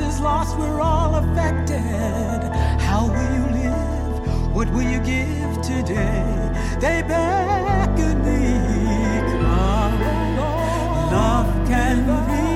Is lost. we're all affected. How will you live? What will you give today? They beckon me, come, Love can be.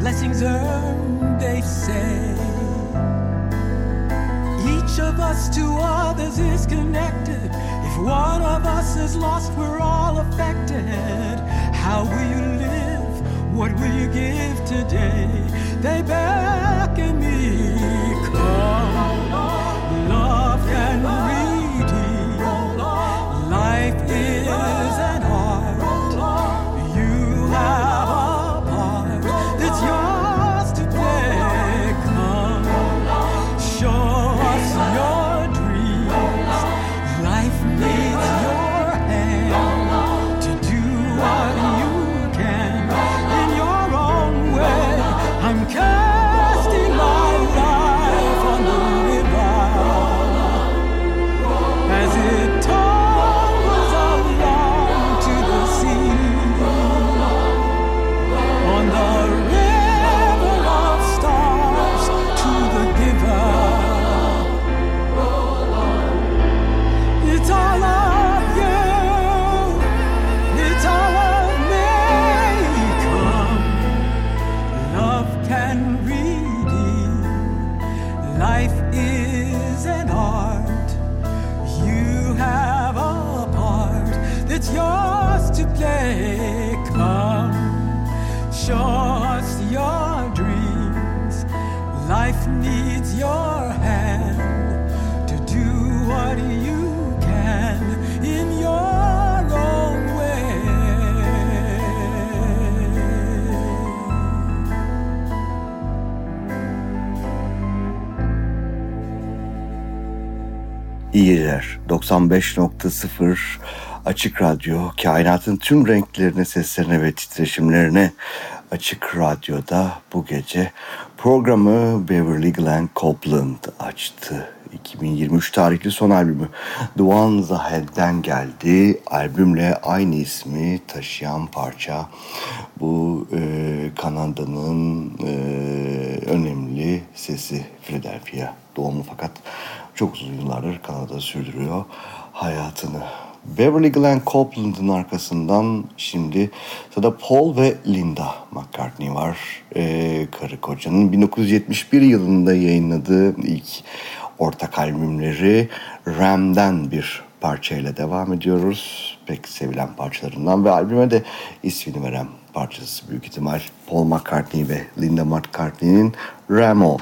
blessings earned, they say. Each of us to others is connected. If one of us is lost, we're all affected. How will you live? What will you give today? They beckon me 95.0 Açık Radyo, kainatın tüm renklerine, seslerine ve titreşimlerine Açık Radyo'da bu gece programı Beverly Glenn Copeland açtı. 2023 tarihli son albümü The Ones Ahead'den geldi. Albümle aynı ismi taşıyan parça bu e, Kanada'nın e, önemli sesi Philadelphia doğumlu fakat çok uzun yıllardır Kanada'da sürdürüyor hayatını. Beverly Glenn Copeland'ın arkasından şimdi sırada Paul ve Linda McCartney var. Ee, karı kocanın 1971 yılında yayınladığı ilk ortak albümleri Ram'den bir parçayla devam ediyoruz. Pek sevilen parçalarından ve albüme de ismini veren parçası büyük ihtimal Paul McCartney ve Linda McCartney'nin Ram On.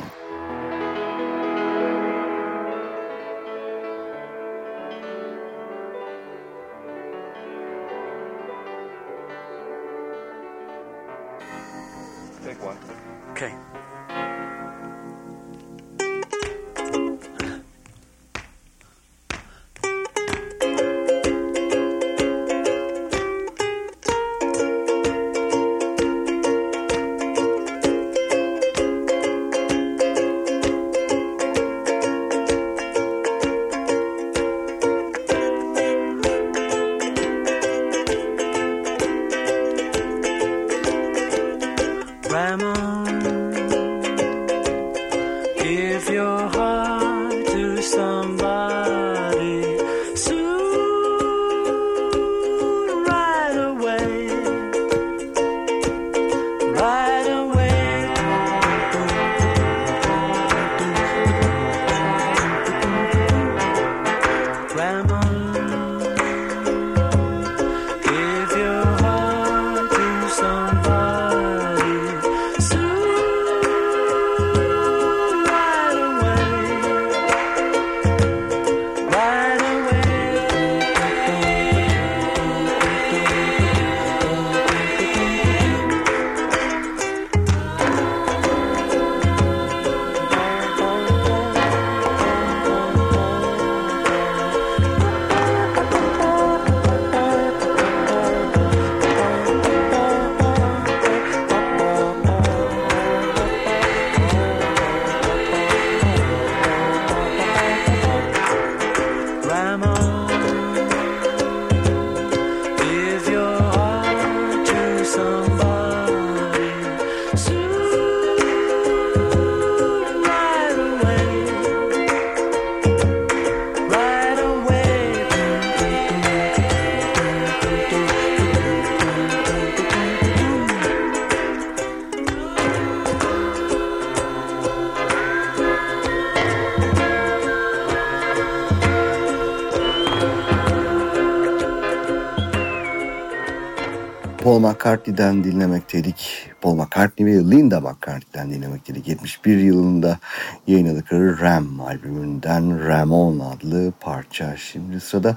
Paul McCartney'den dinlemekteydik. Paul McCartney ve Linda McCartney'den dinlemekteydik. 71 yılında yayınladıkları Ram albümünden Ramon adlı parça. Şimdi sırada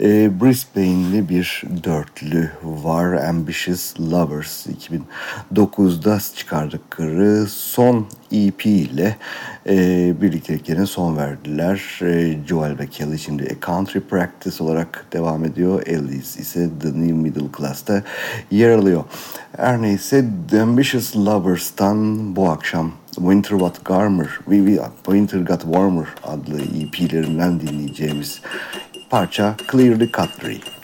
e, Brisbane'li bir dörtlü var. Ambitious Lovers 2009'da çıkardıkları son EP ile e, son verdiler. E, Joel ve Kelly şimdi A Country Practice olarak devam ediyor. Ellis ise The New Middle Class'ta yer alıyor. Her neyse The Ambitious Lovers'tan bu akşam Winter Got Warmer, Winter Got Warmer adlı EP'lerinden dinleyeceğimiz parça Clear the Cutlery.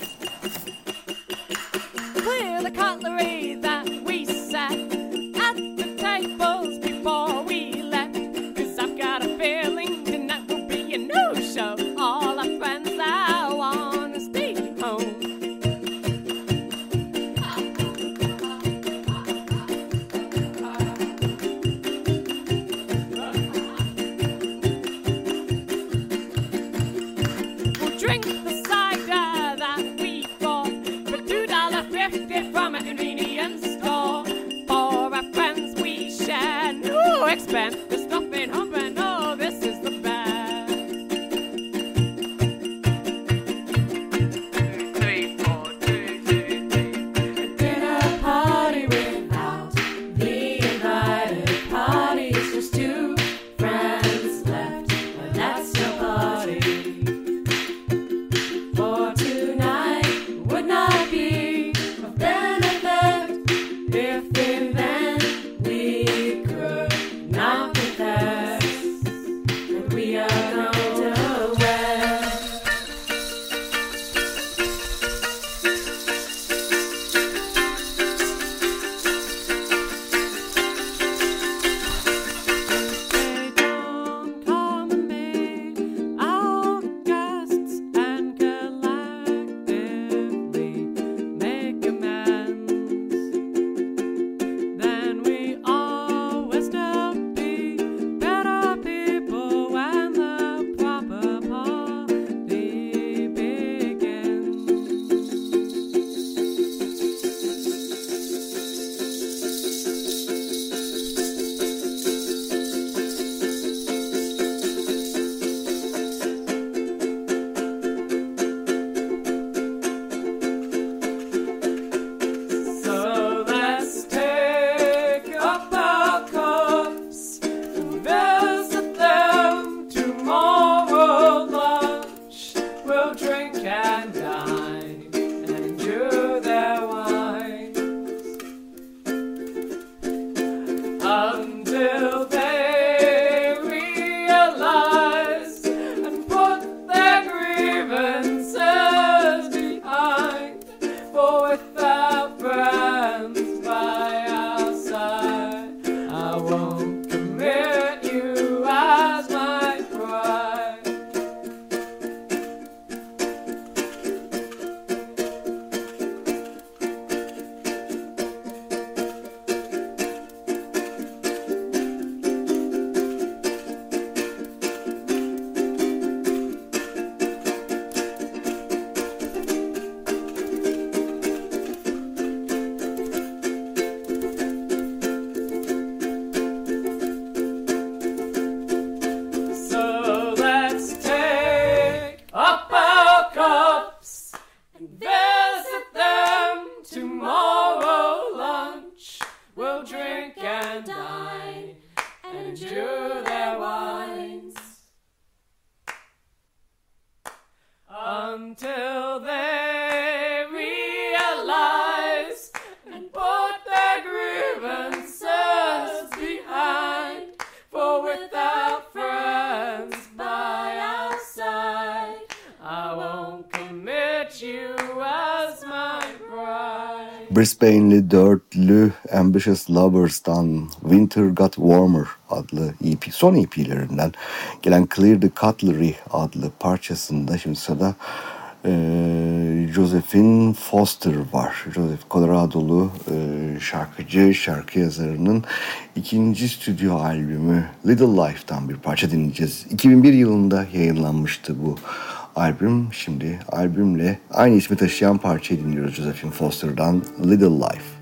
2004'lü Ambitious Lovers'tan Winter Got Warmer adlı EP, son EP'lerinden gelen Clear the Cutlery adlı parçasında şimdi sırada e, Josephine Foster var. Joseph Colorado'lu e, şarkıcı, şarkı yazarının ikinci stüdyo albümü Little Life'dan bir parça dinleyeceğiz. 2001 yılında yayınlanmıştı bu albüm. Şimdi albümle aynı ismi taşıyan parçayı dinliyoruz Josephine Foster'dan Little Life.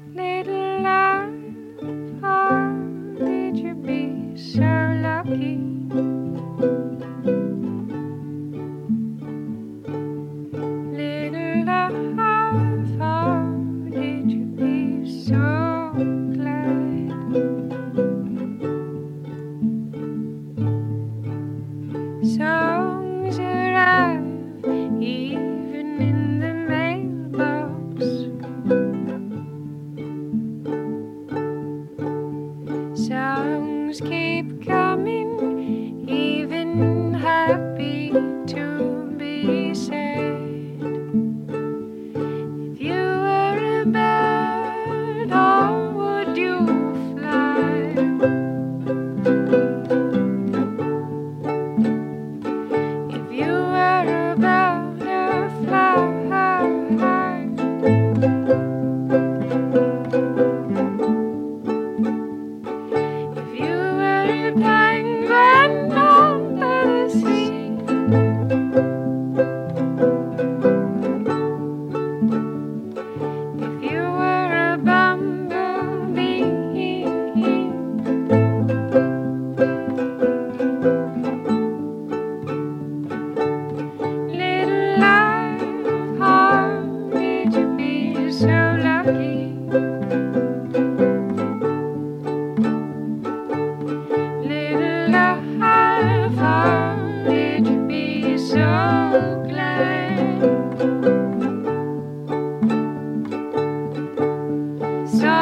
So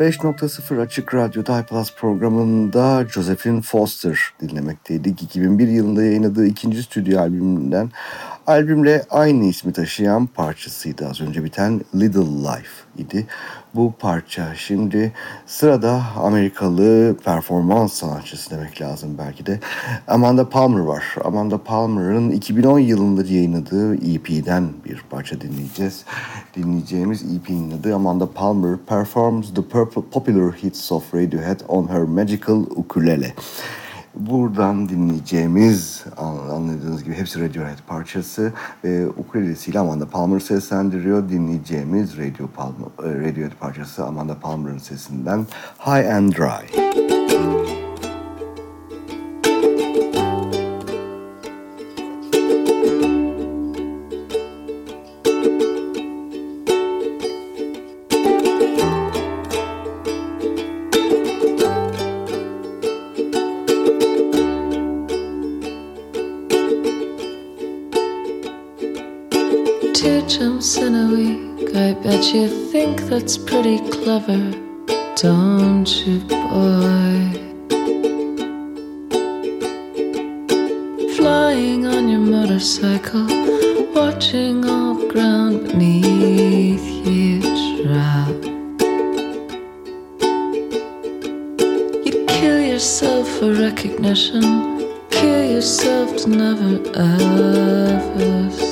...95.0 Açık Radyo'da iPlus programında Josephine Foster dinlemekteydik. 2001 yılında yayınladığı ikinci stüdyo albümünden albümle aynı ismi taşıyan parçasıydı az önce biten Little Life idi bu parça. Şimdi sırada Amerikalı performans sanatçısı demek lazım belki de Amanda Palmer var. Amanda Palmer'ın 2010 yılında yayınladığı EP'den bir parça dinleyeceğiz. Dinleyeceğimiz EP'nin adı Amanda Palmer Performs the Popular Hits of Radiohead on Her Magical Ukulele. Buradan dinleyeceğimiz anladığınız gibi hepsi Radiohead parçası ve ukulelesiyle Amanda Palmer seslendiriyor. Dinleyeceğimiz Radio Palmer, e, Radiohead parçası Amanda Palmer'ın sesinden High and Dry. two you think that's pretty clever, don't you, boy? Flying on your motorcycle, watching all the ground beneath you drop. You'd kill yourself for recognition, kill yourself to never ever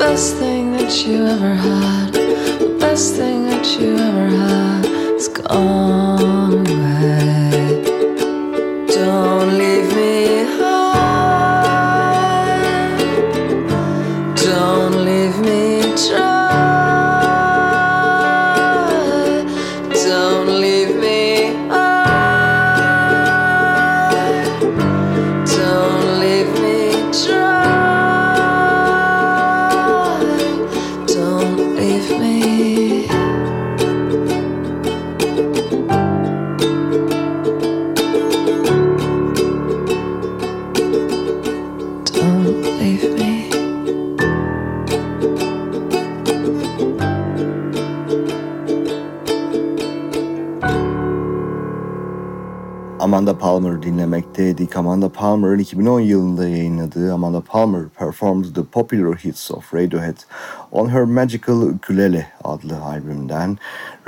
best thing that you ever had. The best thing that you ever had is gone away. Palmer dinlemekteydik. Amanda Palmer'ın 2010 yılında yayınladığı Amanda Palmer Performs the Popular Hits of Radiohead on Her Magical Ukulele adlı albümden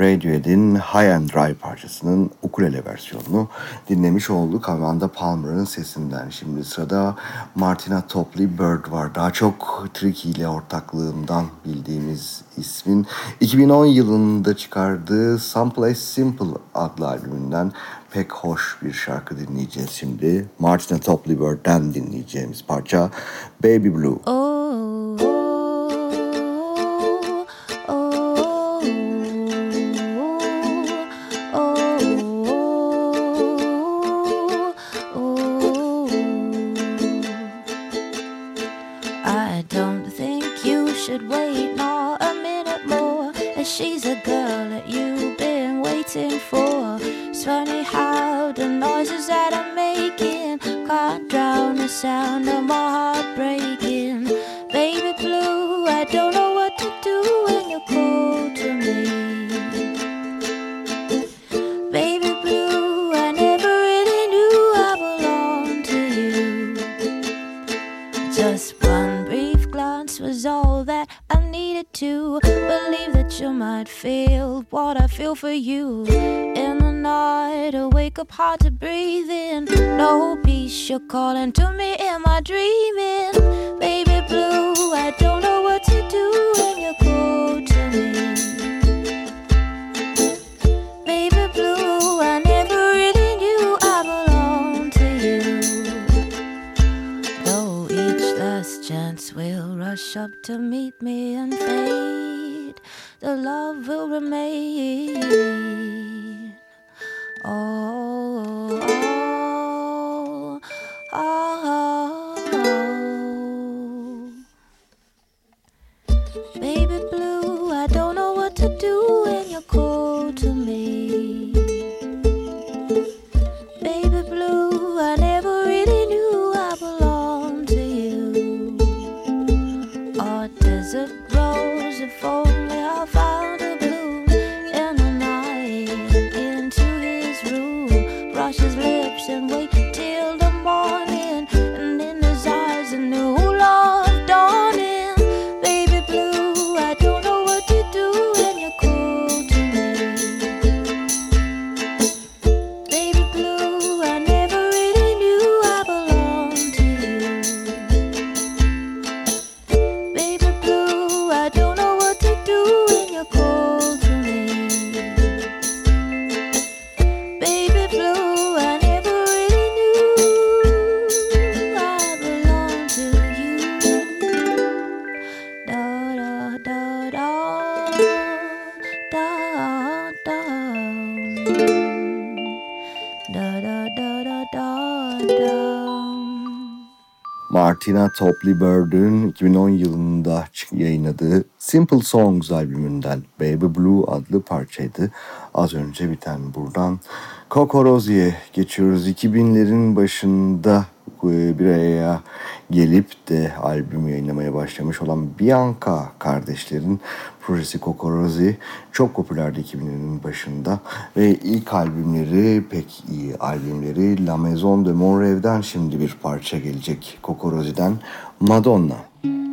Radiohead'in High and Dry parçasının ukulele versiyonunu dinlemiş olduk. Amanda Palmer'ın sesinden. Şimdi sırada Martina Topley Bird var. Daha çok Tricky ile ortaklığından bildiğimiz ismin 2010 yılında çıkardığı Someplace Simple adlı albümünden pek hoş bir şarkı dinleyeceğiz şimdi. Martina Topley Bird'den dinleyeceğimiz parça Baby Blue. Oh, sound of my heart breaking. Baby blue, I don't know what to do when you call to me. Baby blue, I never really knew I belonged to you. Just one brief glance was all that I needed to believe that you might feel what I feel for you. In I wake up hard to breathe in. No peace, you're calling to me. Am I dreaming? Baby blue, I don't know what to do when you're cold to me. Baby blue, I never really knew I belonged to you. Though each last chance will rush up to meet me and fade, the love will remain. Oh, oh, oh, oh. Baby blue, I don't know what to do when you're cold Martina Topley Bird'ün 2010 yılında yayınladığı Simple Songs albümünden Baby Blue adlı parçaydı. Az önce biten buradan Coco Rosie'ye geçiyoruz. 2000'lerin başında e, bir araya gelip de albüm yayınlamaya başlamış olan Bianca kardeşlerin projesi Coco Rosie çok popülerdi 2000'lerin başında ve ilk albümleri pek iyi albümleri La Maison de Monrêve'den şimdi bir parça gelecek Coco Rosie'den Madonna. Miss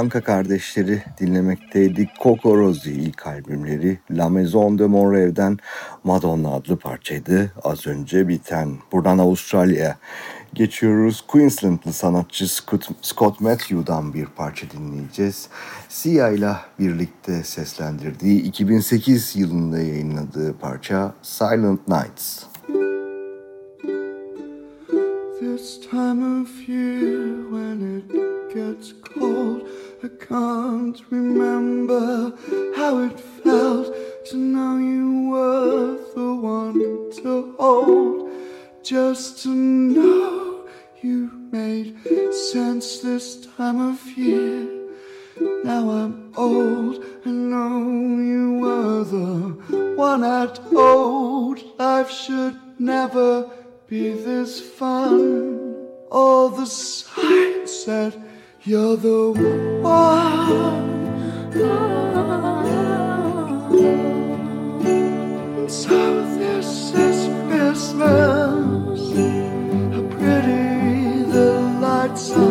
Bianca kardeşleri dinlemekteydik. Coco Rosie ilk albümleri La Maison de Monreuil'den Madonna adlı parçaydı. Az önce biten. Buradan Avustralya'ya geçiyoruz. Queenslandlı sanatçı Scott, Scott Matthew'dan bir parça dinleyeceğiz. Sia ile birlikte seslendirdiği 2008 yılında yayınladığı parça Silent Nights. This time of year can't remember how it felt. To know you were the one to hold. Just to know you made sense this time of year. Now I'm old I know you were the one I'd owed life should never be this fun. All the signs said you're the one. So this is Christmas. How pretty the lights are.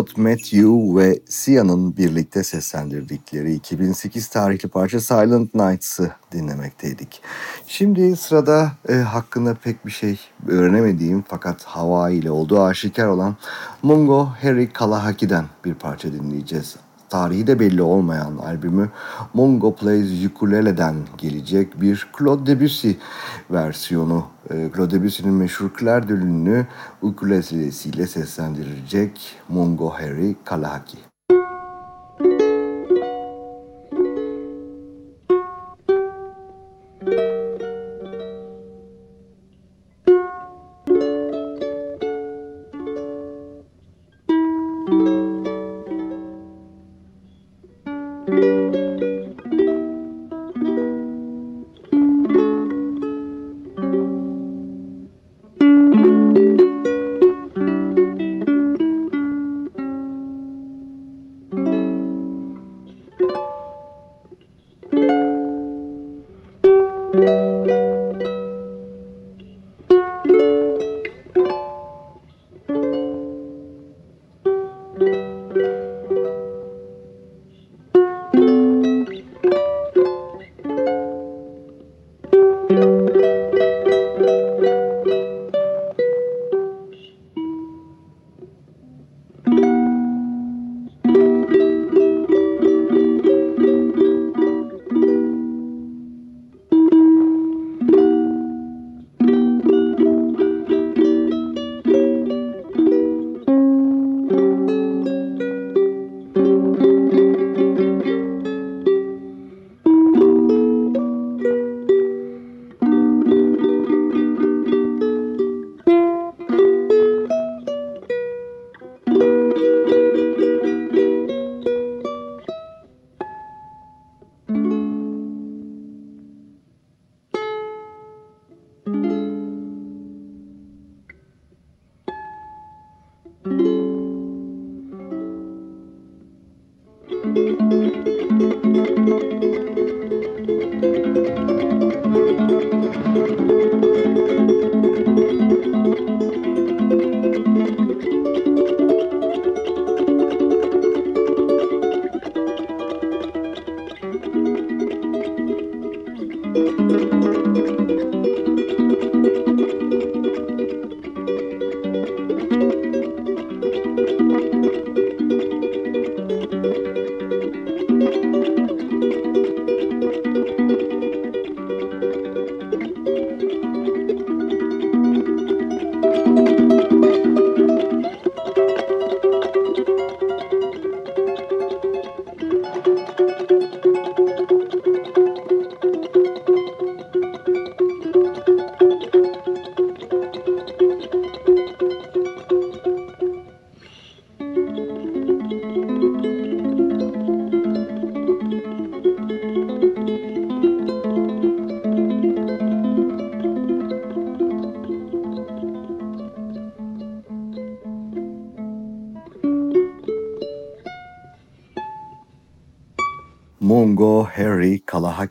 Scott Matthew ve Sia'nın birlikte seslendirdikleri 2008 tarihli parça Silent Nights'ı dinlemekteydik. Şimdi sırada e, hakkında pek bir şey öğrenemediğim fakat Hawaii ile olduğu aşikar olan Mungo Harry Kalahaki'den bir parça dinleyeceğiz. Tarihi de belli olmayan albümü Mungo Plays Ukulele'den gelecek bir Claude Debussy versiyonu. E, Claude Debussy'nin meşhur Lune'ü ukulelesiyle seslendirecek Mungo Harry Kalahaki.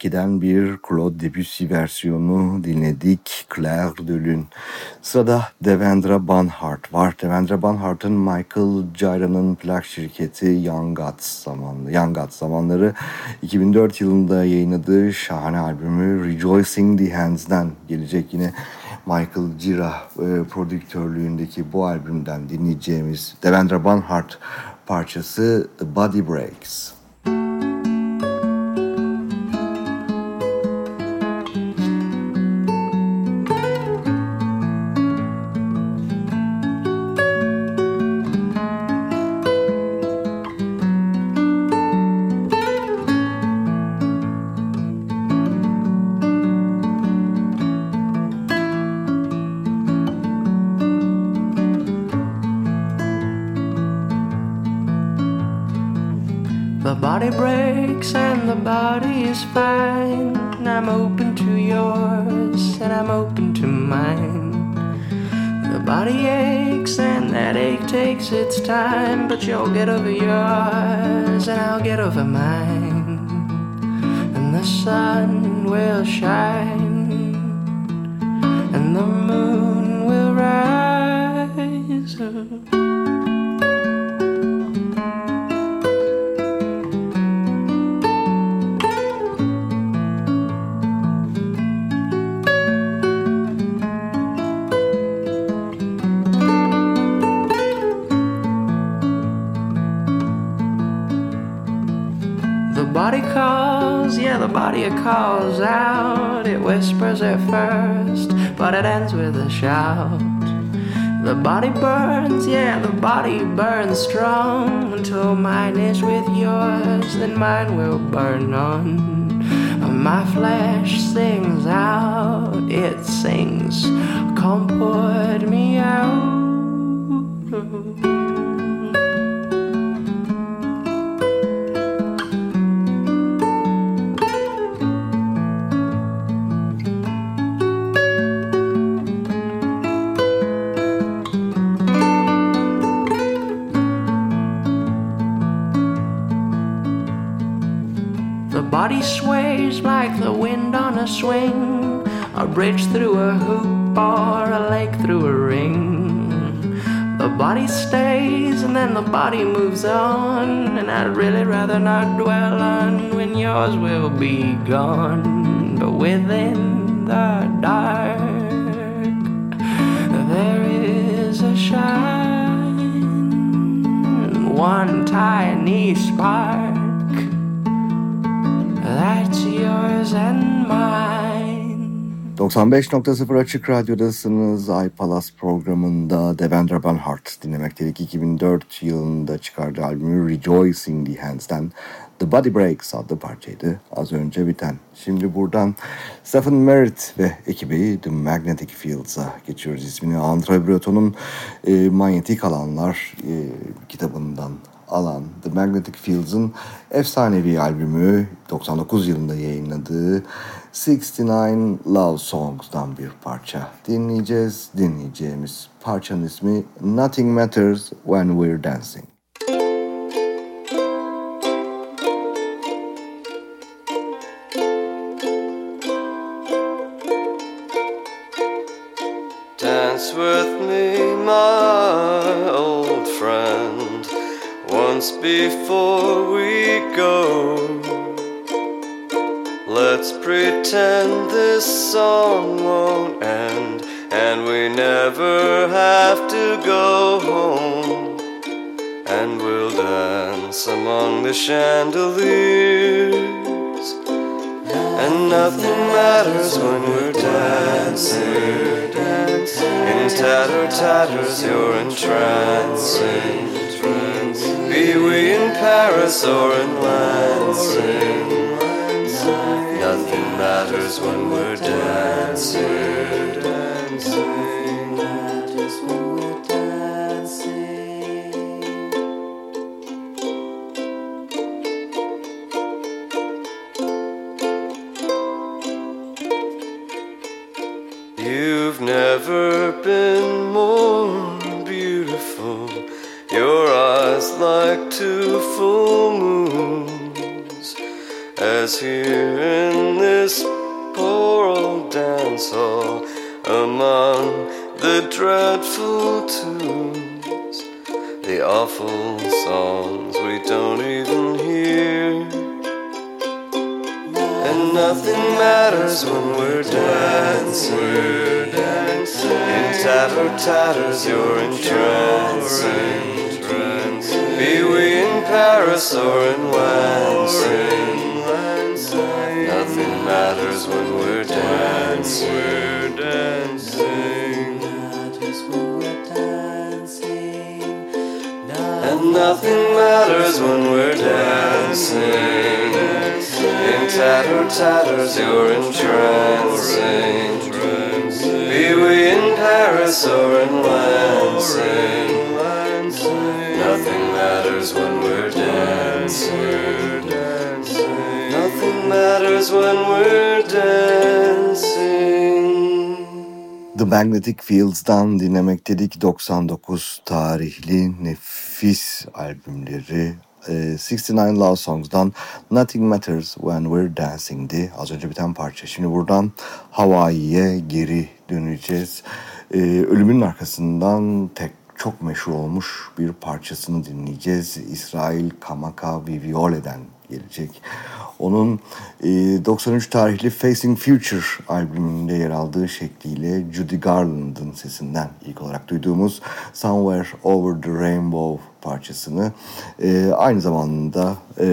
2'den bir Claude Debussy versiyonu dinledik. Claire de Lune. Sırada Devendra Banhart var. Devendra Banhart'ın Michael Cyra'nın plak şirketi Young Gods, zamanlı, Young Gods zamanları 2004 yılında yayınladığı şahane albümü Rejoicing the Hands'den gelecek yine Michael Cira e, prodüktörlüğündeki bu albümden dinleyeceğimiz Devendra Banhart parçası The Body Breaks. Body burns, yeah, the body burns strong until mine is with yours, then mine will burn on. My flesh sings out, it sings, come put me out. A swing, a bridge through a hoop or a lake through a ring. The body stays and then the body moves on, and I'd really rather not dwell on when yours will be gone. But within the dark, there is a shine, one tiny spark 95.0 Açık Radyo'dasınız. Ay Palas programında Devendra Banhart dinlemekteydik. 2004 yılında çıkardığı albümü Rejoicing the Hands'den The Body Breaks adlı parçaydı az önce biten. Şimdi buradan Stephen Merritt ve ekibi The Magnetic Fields'a geçiyoruz. ismini André Breton'un e, Manyetik Alanlar e, kitabından alan The Magnetic Fields'ın efsanevi albümü 99 yılında yayınladığı 69 Love Songs'dan bir parça dinleyeceğiz. Dinleyeceğimiz parçanın ismi Nothing Matters When We're Dancing. Dance with me, my once before we go. Let's pretend this song won't end, and we never have to go home. And we'll dance among the chandeliers. And nothing matters when we're dancing. In tatter tatters, you're entrancing. Be we in Paris or in Lansing. Nothing matters when we're dancing. Dreadful tunes, the awful songs we don't even hear. And nothing matters when we're dancing. In tatter tatters, you're entrancing. Be we in Paris or in Lansing. Nothing matters when we're dancing. We're dancing. Nothing matters when we're dancing. In tatter tatters, you're entrancing. Be we in Paris or in Lansing. Nothing matters when we're dancing. Nothing matters when we're dancing. The Magnetic Fields'dan dinlemektedik 99 tarihli nefis albümleri. Ee, 69 Love Songs'dan Nothing Matters When We're Dancing'di. Az önce biten parça. Şimdi buradan Hawaii'ye geri döneceğiz. Ee, ölümün arkasından tek çok meşhur olmuş bir parçasını dinleyeceğiz. İsrail Kamaka Viviole'den gelecek. Onun e, 93 tarihli Facing Future albümünde yer aldığı şekliyle Judy Garland'ın sesinden ilk olarak duyduğumuz Somewhere Over the Rainbow parçasını e, aynı zamanda e,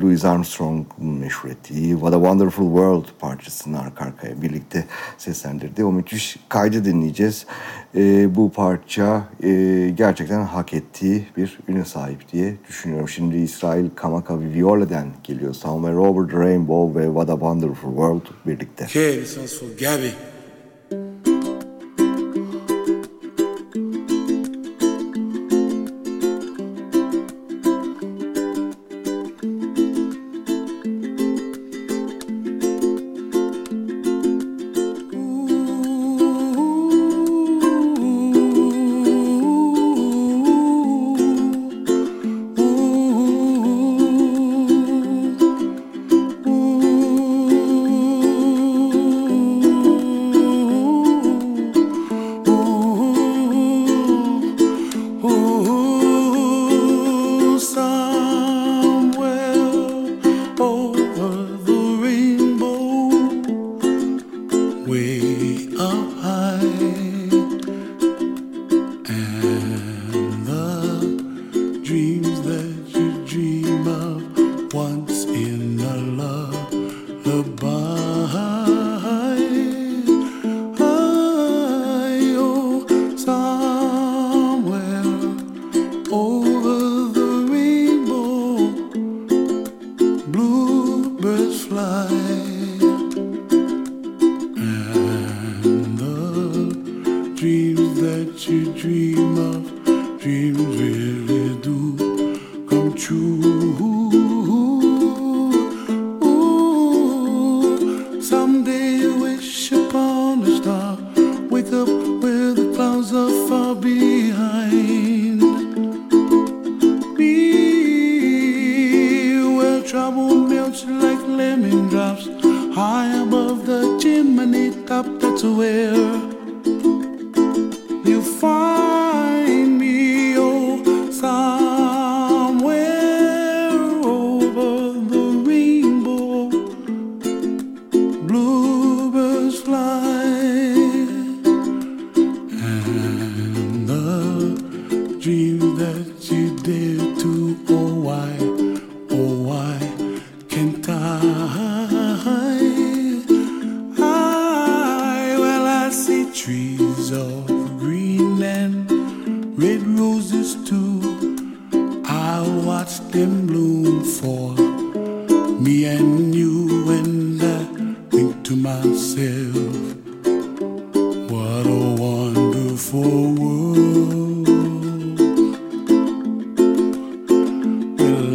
Louis Armstrong'un meşhur ettiği What a Wonderful World parçasını arka arkaya birlikte seslendirdi. O müthiş kaydı dinleyeceğiz. E, bu parça e, gerçekten hak ettiği bir üne sahip diye düşünüyorum. Şimdi İsrail Kamaka Viole'den geliyor. Somewhere Over the Rainbow ve What a Wonderful World birlikte. Okay,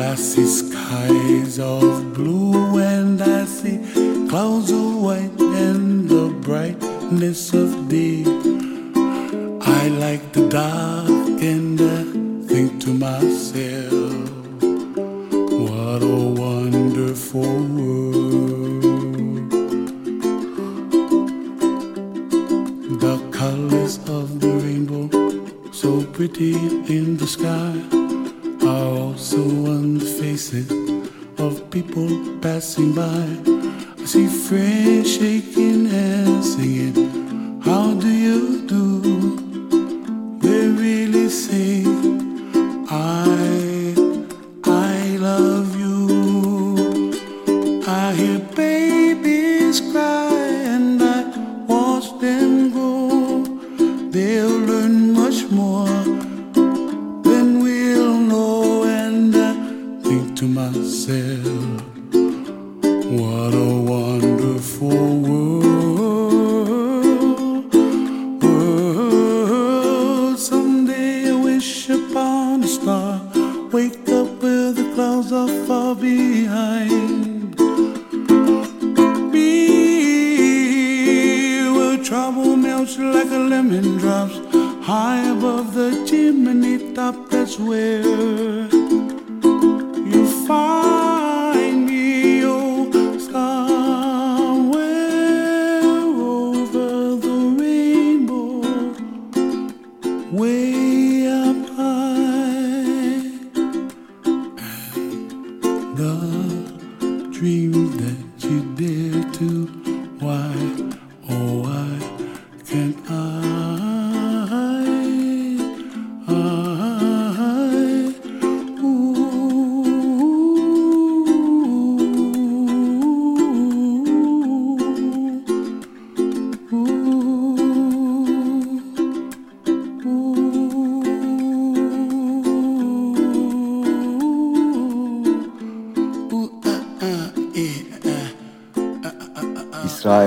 I see skies of blue and I see clouds of white and the brightness of day. I like the dark and I think to myself, what a wonderful world. The colors of the rainbow, so pretty in the sky.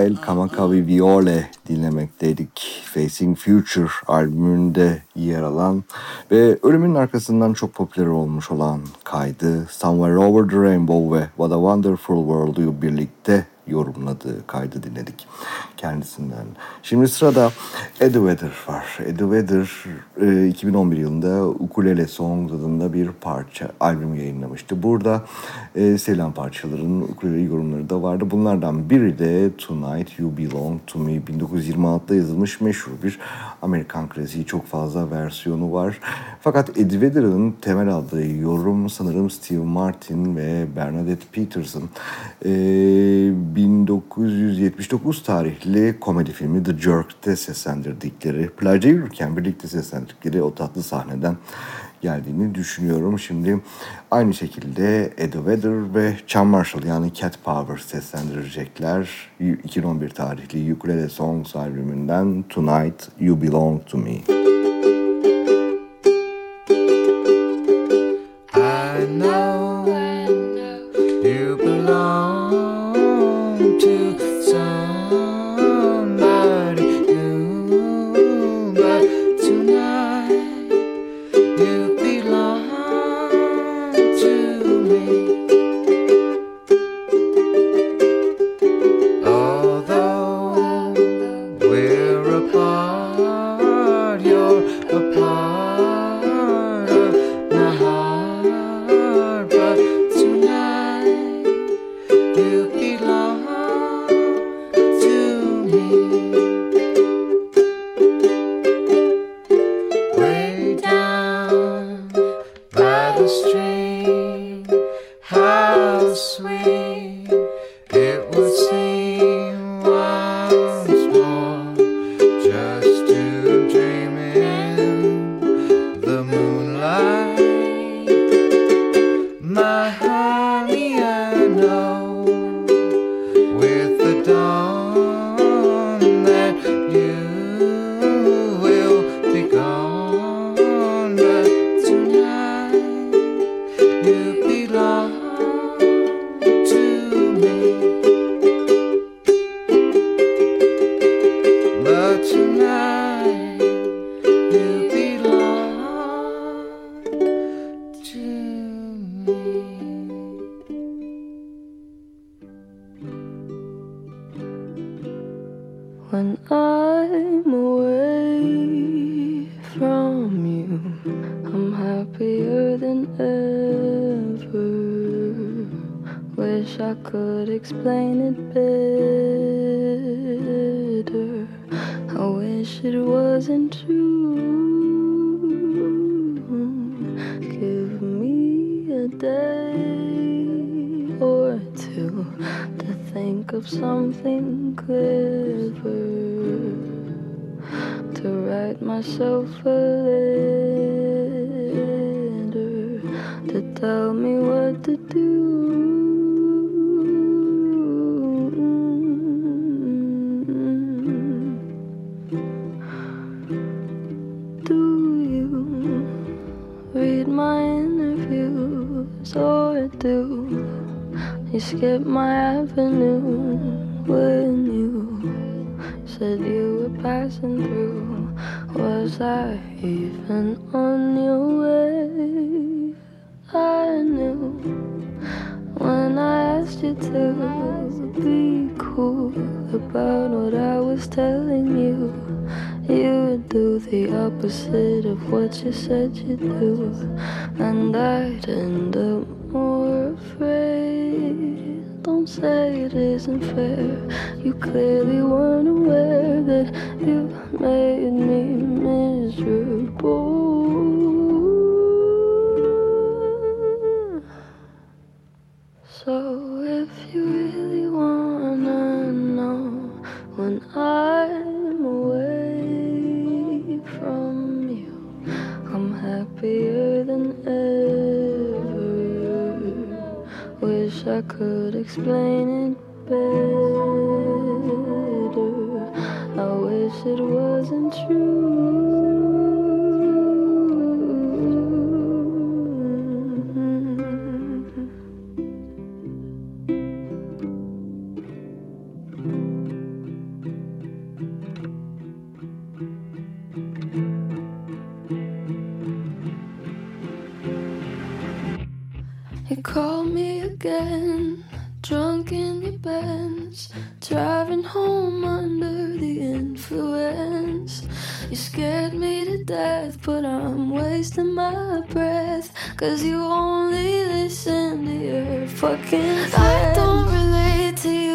İsrail Kamakawi Viole dinlemekteydik. Facing Future albümünde yer alan ve ölümün arkasından çok popüler olmuş olan kaydı Somewhere Over the Rainbow ve What a Wonderful World'u birlikte yorumladığı kaydı dinledik kendisinden. Şimdi sırada Eddie Vedder var. Eddie Vedder e, 2011 yılında Ukulele Songs adında bir parça, albüm yayınlamıştı. Burada e, sevilen parçaların ukulele yorumları da vardı. Bunlardan biri de Tonight You Belong To Me 1926'da yazılmış meşhur bir Amerikan klasiği. Çok fazla versiyonu var. Fakat Eddie Vedder'ın temel aldığı yorum sanırım Steve Martin ve Bernadette Peterson. E, 1979 tarihli komedi filmi The Jerk'te seslendirdikleri, plaja yürürken birlikte seslendirdikleri o tatlı sahneden geldiğini düşünüyorum. Şimdi aynı şekilde Eddie Vedder ve Chan Marshall yani Cat Power seslendirecekler. 2011 tarihli Ukulele Songs albümünden Tonight You Belong To Me. to do. Do you read my interviews or do you skip my avenue when you said you were passing through? Was I even what you said you'd do, and I didn't do breath, but I'm wasting my breath. Cause you only listen to your fucking friends. I don't relate to you.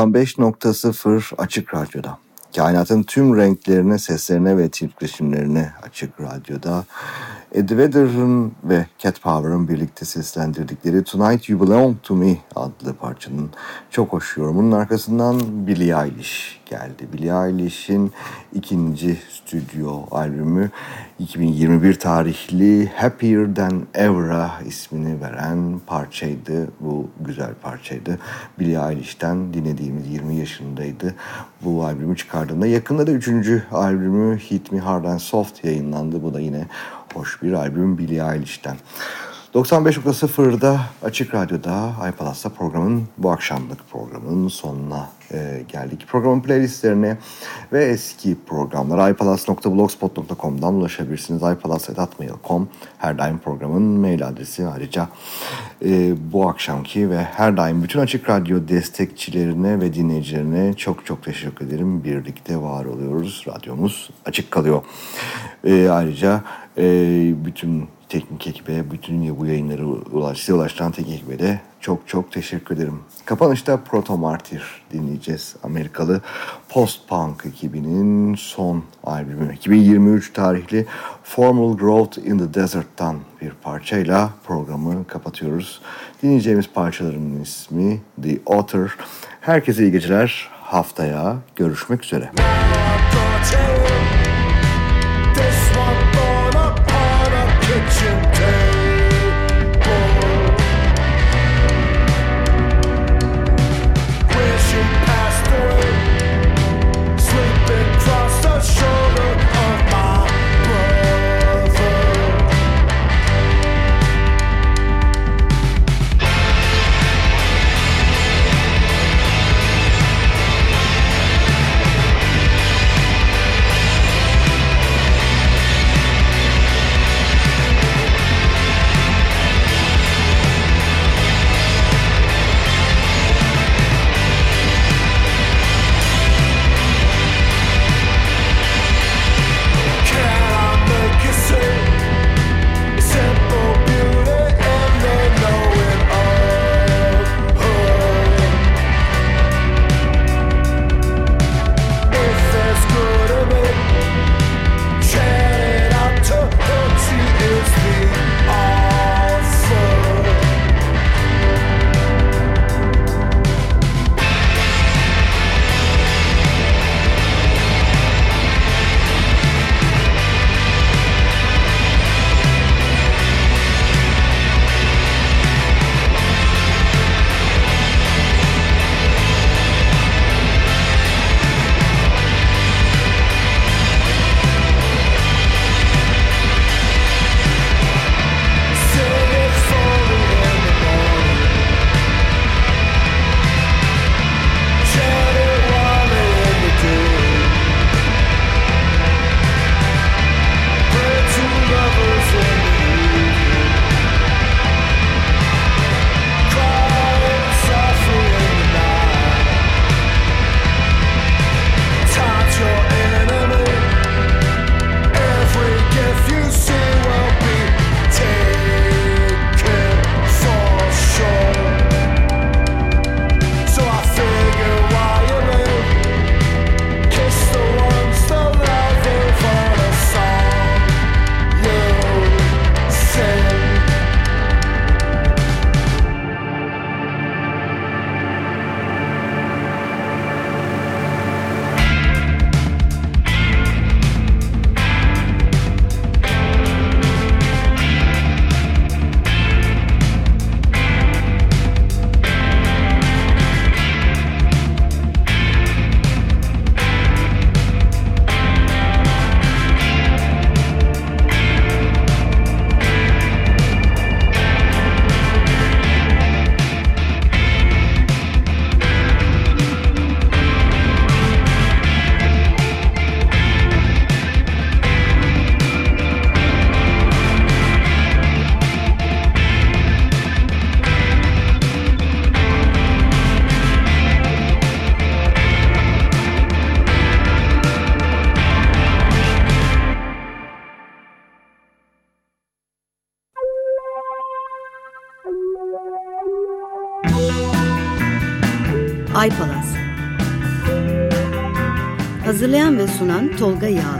95.0 Açık Radyo'da. Kainatın tüm renklerine, seslerine ve titreşimlerine Açık Radyo'da Eddie Vedder'ın ve Cat Power'ın birlikte seslendirdikleri Tonight You Belong To Me adlı parçanın çok hoş yorumunun arkasından Billie Eilish geldi. Billie Eilish'in ikinci stüdyo albümü 2021 tarihli Happier Than Ever'a ismini veren parçaydı. Bu güzel parçaydı. Billie Eilish'ten dinlediğimiz 20 yaşındaydı. Bu albümü çıkardığında yakında da üçüncü albümü Hit Me Hard and Soft yayınlandı. Bu da yine hoş bir albüm Billie Eilish'ten. 95.0'da Açık Radyo'da iPalas'ta programın bu akşamlık programın sonuna e, geldik. Programın playlistlerine ve eski programlara ipalas.blogspot.com'dan ulaşabilirsiniz. ipalas.mail.com her daim programın mail adresi. Ayrıca e, bu akşamki ve her daim bütün Açık Radyo destekçilerine ve dinleyicilerine çok çok teşekkür ederim. Birlikte var oluyoruz. Radyomuz açık kalıyor. E, ayrıca e, bütün teknik ekibe, bütün bu yayınları ulaş, ulaştıran teknik ekibe de çok çok teşekkür ederim. Kapanışta Proto Martyr dinleyeceğiz. Amerikalı post-punk ekibinin son albümü. 2023 tarihli Formal Growth in the Desert'tan bir parçayla programı kapatıyoruz. Dinleyeceğimiz parçaların ismi The Otter. Herkese iyi geceler. Haftaya görüşmek üzere. Ay Tolga Yağlı.